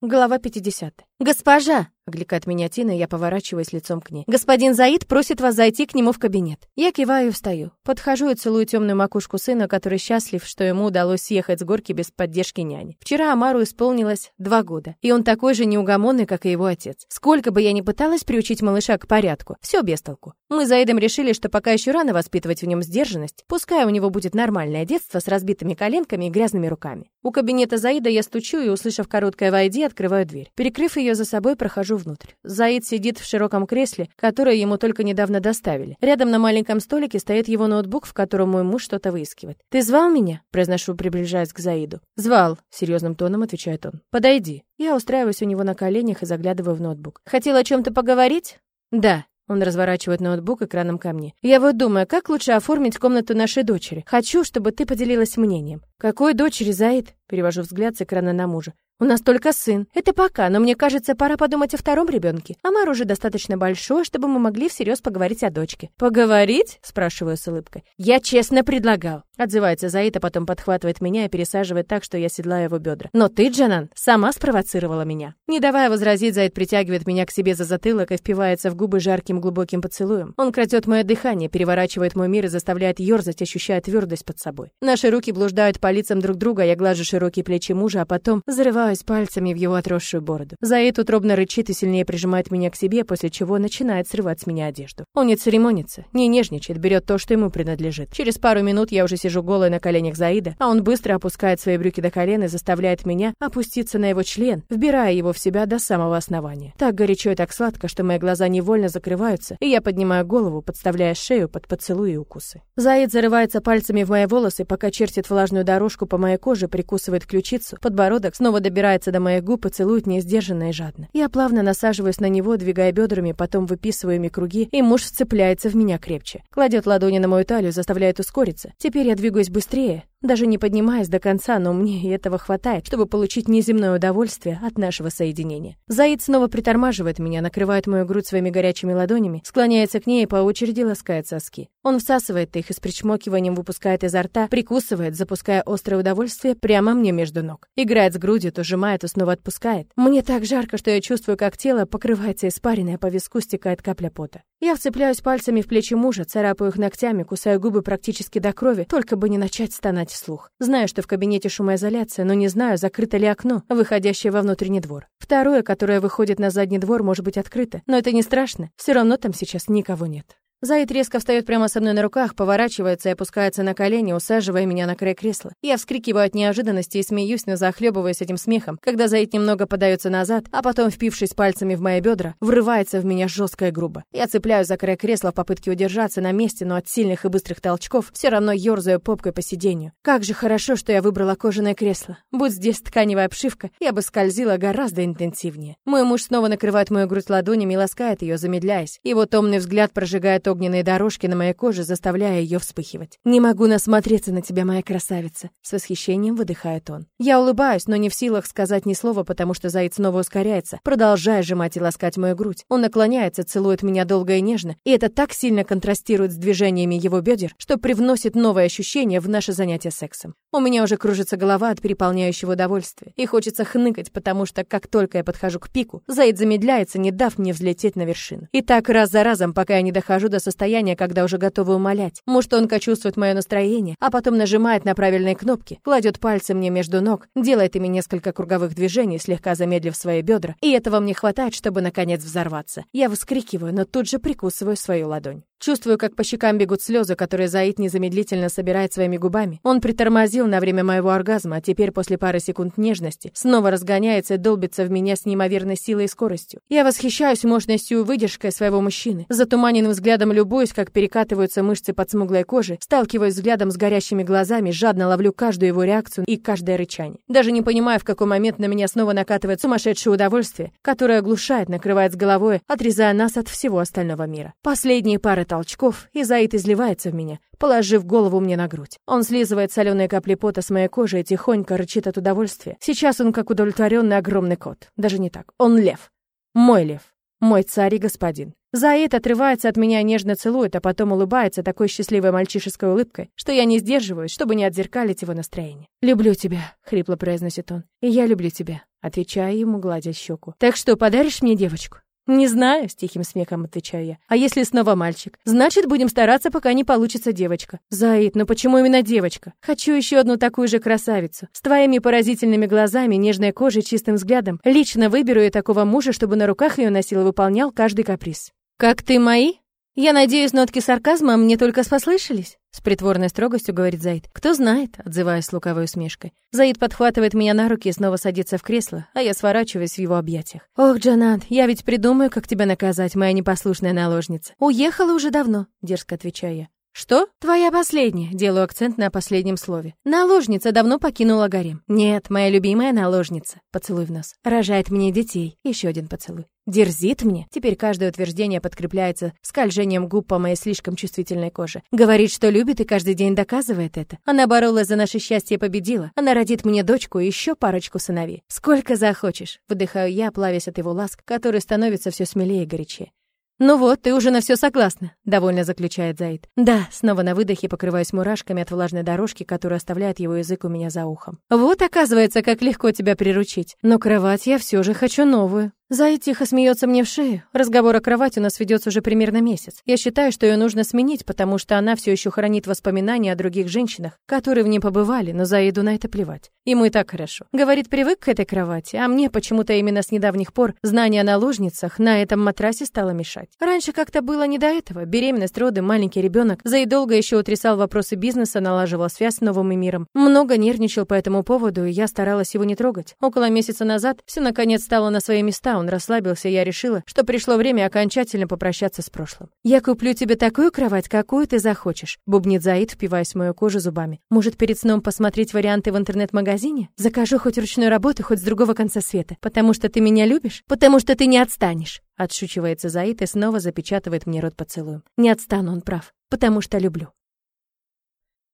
Глава 50. «Госпожа!» — окликает меня Тина, я поворачиваюсь лицом к ней. «Господин Заид просит вас зайти к нему в кабинет». Я киваю и встаю. Подхожу и целую темную макушку сына, который счастлив, что ему удалось съехать с горки без поддержки няни. Вчера Амару исполнилось два года, и он такой же неугомонный, как и его отец. Сколько бы я ни пыталась приучить малыша к порядку, все без толку. Мы с Заидом решили, что пока еще рано воспитывать в нем сдержанность, пускай у него будет нормальное детство с разбитыми коленками и грязными руками. У кабинета Заида я стучу и, услышав короткое «войди», открываю дверь. Перекрыв ее за собой, прохожу внутрь. Заид сидит в широком кресле, которое ему только недавно доставили. Рядом на маленьком столике стоит его ноутбук, в котором мой муж что-то выискивает. «Ты звал меня?» – произношу, приближаясь к Заиду. «Звал», – серьезным тоном отвечает он. «Подойди». Я устраиваюсь у него на коленях и заглядываю в ноутбук. «Хотел о чем-то поговорить?» «Да». Он разворачивает ноутбук экраном ко мне. «Я вот думаю, как лучше оформить комнату нашей дочери. Хочу, чтобы ты поделилась мнением». «Какой дочери, Заид?» Перевожу взгляд с экрана на мужа. У нас только сын. Это пока, но мне кажется, пора подумать о втором ребенке. Амар уже достаточно большой, чтобы мы могли всерьез поговорить о дочке. Поговорить? спрашиваю с улыбкой. Я честно предлагал. Отзывается Заид, а потом подхватывает меня и пересаживает так, что я седлаю его бедра. Но ты, Джанан, сама спровоцировала меня. Не давая возразить, Заид притягивает меня к себе за затылок и впивается в губы жарким глубоким поцелуем. Он крадет мое дыхание, переворачивает мой мир и заставляет ерзать, ощущая твердость под собой. Наши руки блуждают по лицам друг друга, я глажу широкие плечи мужа, а потом взрываю впиваюсь пальцами в его отросшую бороду. Заид утробно рычит и сильнее прижимает меня к себе, после чего начинает срывать с меня одежду. Он не церемонится, не нежничает, берет то, что ему принадлежит. Через пару минут я уже сижу голой на коленях Заида, а он быстро опускает свои брюки до колен и заставляет меня опуститься на его член, вбирая его в себя до самого основания. Так горячо и так сладко, что мои глаза невольно закрываются, и я поднимаю голову, подставляя шею под поцелуи и укусы. Заид зарывается пальцами в мои волосы, пока чертит влажную дорожку по моей коже, прикусывает ключицу, подбородок, снова добирается добирается до моих губ и целует неиздержанно и жадно. Я плавно насаживаюсь на него, двигая бедрами, потом выписываю ими круги, и муж вцепляется в меня крепче. Кладет ладони на мою талию, заставляет ускориться. Теперь я двигаюсь быстрее, даже не поднимаясь до конца, но мне и этого хватает, чтобы получить неземное удовольствие от нашего соединения. Заид снова притормаживает меня, накрывает мою грудь своими горячими ладонями, склоняется к ней и по очереди ласкает соски. Он всасывает их и с причмокиванием выпускает изо рта, прикусывает, запуская острое удовольствие прямо мне между ног. Играет с грудью, то сжимает, то снова отпускает. Мне так жарко, что я чувствую, как тело покрывается испариной, а по виску стекает капля пота. Я вцепляюсь пальцами в плечи мужа, царапаю их ногтями, кусаю губы практически до крови, только бы не начать стонать вслух. Знаю, что в кабинете шумоизоляция, но не знаю, закрыто ли окно, выходящее во внутренний двор. Второе, которое выходит на задний двор, может быть открыто, но это не страшно, все равно там сейчас никого нет. Заид резко встает прямо со мной на руках, поворачивается и опускается на колени, усаживая меня на край кресла. Я вскрикиваю от неожиданности и смеюсь, но захлебываясь этим смехом, когда Заид немного подается назад, а потом, впившись пальцами в мои бедра, врывается в меня жестко и грубо. Я цепляюсь за край кресла в попытке удержаться на месте, но от сильных и быстрых толчков все равно ерзаю попкой по сиденью. Как же хорошо, что я выбрала кожаное кресло. Будь здесь тканевая обшивка, я бы скользила гораздо интенсивнее. Мой муж снова накрывает мою грудь ладонями и ласкает ее, замедляясь. Его томный взгляд прожигает огненные дорожки на моей коже, заставляя ее вспыхивать. «Не могу насмотреться на тебя, моя красавица!» С восхищением выдыхает он. Я улыбаюсь, но не в силах сказать ни слова, потому что заяц снова ускоряется, продолжая сжимать и ласкать мою грудь. Он наклоняется, целует меня долго и нежно, и это так сильно контрастирует с движениями его бедер, что привносит новое ощущение в наше занятие сексом. У меня уже кружится голова от переполняющего удовольствия, и хочется хныкать, потому что как только я подхожу к пику, Заид замедляется, не дав мне взлететь на вершину. И так раз за разом, пока я не дохожу до состояния, когда уже готова умолять. Муж тонко чувствует мое настроение, а потом нажимает на правильные кнопки, кладет пальцы мне между ног, делает ими несколько круговых движений, слегка замедлив свои бедра, и этого мне хватает, чтобы наконец взорваться. Я вскрикиваю, но тут же прикусываю свою ладонь. Чувствую, как по щекам бегут слезы, которые Заид незамедлительно собирает своими губами. Он притормозил на время моего оргазма, а теперь после пары секунд нежности снова разгоняется и долбится в меня с неимоверной силой и скоростью. Я восхищаюсь мощностью и выдержкой своего мужчины. Затуманенным взглядом любуюсь, как перекатываются мышцы под смуглой кожей, сталкиваюсь взглядом с горящими глазами, жадно ловлю каждую его реакцию и каждое рычание. Даже не понимаю, в какой момент на меня снова накатывает сумасшедшее удовольствие, которое оглушает, накрывает с головой, отрезая нас от всего остального мира. Последние пары толчков, и Заид изливается в меня, положив голову мне на грудь. Он слизывает соленые капли пота с моей кожи и тихонько рычит от удовольствия. Сейчас он как удовлетворенный огромный кот. Даже не так. Он лев. Мой лев. Мой царь и господин. Заид отрывается от меня, нежно целует, а потом улыбается такой счастливой мальчишеской улыбкой, что я не сдерживаюсь, чтобы не отзеркалить его настроение. «Люблю тебя», — хрипло произносит он. «И я люблю тебя». отвечаю ему, гладя щеку. Так что, подаришь мне девочку? «Не знаю», — с тихим смехом отвечаю я. «А если снова мальчик? Значит, будем стараться, пока не получится девочка». «Заид, но почему именно девочка? Хочу еще одну такую же красавицу. С твоими поразительными глазами, нежной кожей, чистым взглядом. Лично выберу я такого мужа, чтобы на руках ее носил и выполнял каждый каприз». «Как ты мои?» «Я надеюсь, нотки сарказма мне только послышались?» С притворной строгостью говорит Заид. «Кто знает?» — отзываясь с лукавой усмешкой. Заид подхватывает меня на руки и снова садится в кресло, а я сворачиваюсь в его объятиях. «Ох, Джанат, я ведь придумаю, как тебя наказать, моя непослушная наложница. Уехала уже давно», — дерзко отвечаю я. «Что? Твоя последняя?» Делаю акцент на последнем слове. «Наложница давно покинула гарем». «Нет, моя любимая наложница». Поцелуй в нос. «Рожает мне детей». Еще один поцелуй. Дерзит мне. Теперь каждое утверждение подкрепляется скольжением губ по моей слишком чувствительной коже. Говорит, что любит и каждый день доказывает это. Она боролась за наше счастье и победила. Она родит мне дочку и еще парочку сыновей. Сколько захочешь. Выдыхаю я, плавясь от его ласк, который становится все смелее и горячее. «Ну вот, ты уже на все согласна», — довольно заключает Заид. «Да», снова на выдохе покрываюсь мурашками от влажной дорожки, которая оставляет его язык у меня за ухом. «Вот, оказывается, как легко тебя приручить. Но кровать я все же хочу новую». Зай тихо смеется мне в шею. Разговор о кровати у нас ведется уже примерно месяц. Я считаю, что ее нужно сменить, потому что она все еще хранит воспоминания о других женщинах, которые в ней побывали, но Заиду на это плевать. Ему и так хорошо. Говорит, привык к этой кровати, а мне почему-то именно с недавних пор знание о наложницах на этом матрасе стало мешать. Раньше как-то было не до этого. Беременность, роды, маленький ребенок. Заид долго еще утрясал вопросы бизнеса, налаживал связь с новым миром. Много нервничал по этому поводу, и я старалась его не трогать. Около месяца назад все наконец стало на свои места, он расслабился, я решила, что пришло время окончательно попрощаться с прошлым. «Я куплю тебе такую кровать, какую ты захочешь», — бубнит Заид, впиваясь в мою кожу зубами. «Может, перед сном посмотреть варианты в интернет-магазине? Закажу хоть ручную работу, хоть с другого конца света. Потому что ты меня любишь? Потому что ты не отстанешь». Отшучивается Заид и снова запечатывает мне рот поцелуем. Не отстану, он прав. Потому что люблю.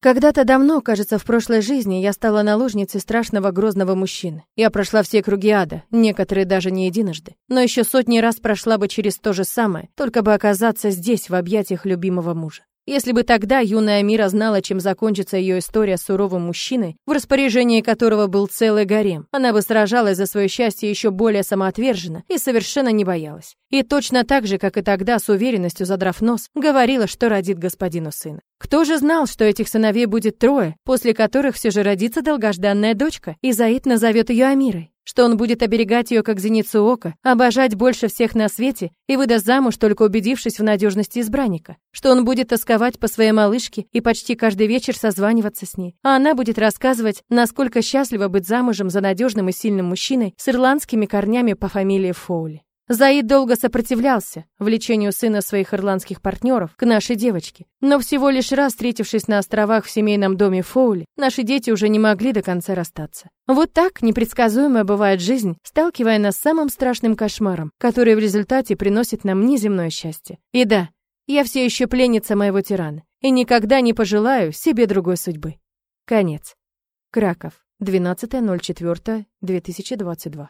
Когда-то давно, кажется, в прошлой жизни я стала наложницей страшного грозного мужчины. Я прошла все круги ада, некоторые даже не единожды. Но еще сотни раз прошла бы через то же самое, только бы оказаться здесь, в объятиях любимого мужа. Если бы тогда юная Мира знала, чем закончится ее история с суровым мужчиной, в распоряжении которого был целый гарем, она бы сражалась за свое счастье еще более самоотверженно и совершенно не боялась. И точно так же, как и тогда, с уверенностью задрав нос, говорила, что родит господину сына. Кто же знал, что этих сыновей будет трое, после которых все же родится долгожданная дочка, и Заид назовет ее Амирой? Что он будет оберегать ее как зеницу ока, обожать больше всех на свете и выдаст замуж, только убедившись в надежности избранника, что он будет тосковать по своей малышке и почти каждый вечер созваниваться с ней, а она будет рассказывать, насколько счастлива быть замужем за надежным и сильным мужчиной с ирландскими корнями по фамилии Фоули. Заид долго сопротивлялся влечению сына своих ирландских партнеров к нашей девочке. Но всего лишь раз, встретившись на островах в семейном доме Фоули, наши дети уже не могли до конца расстаться. Вот так непредсказуемая бывает жизнь, сталкивая нас с самым страшным кошмаром, который в результате приносит нам неземное счастье. И да, я все еще пленница моего тирана и никогда не пожелаю себе другой судьбы. Конец. Краков. 12.04.2022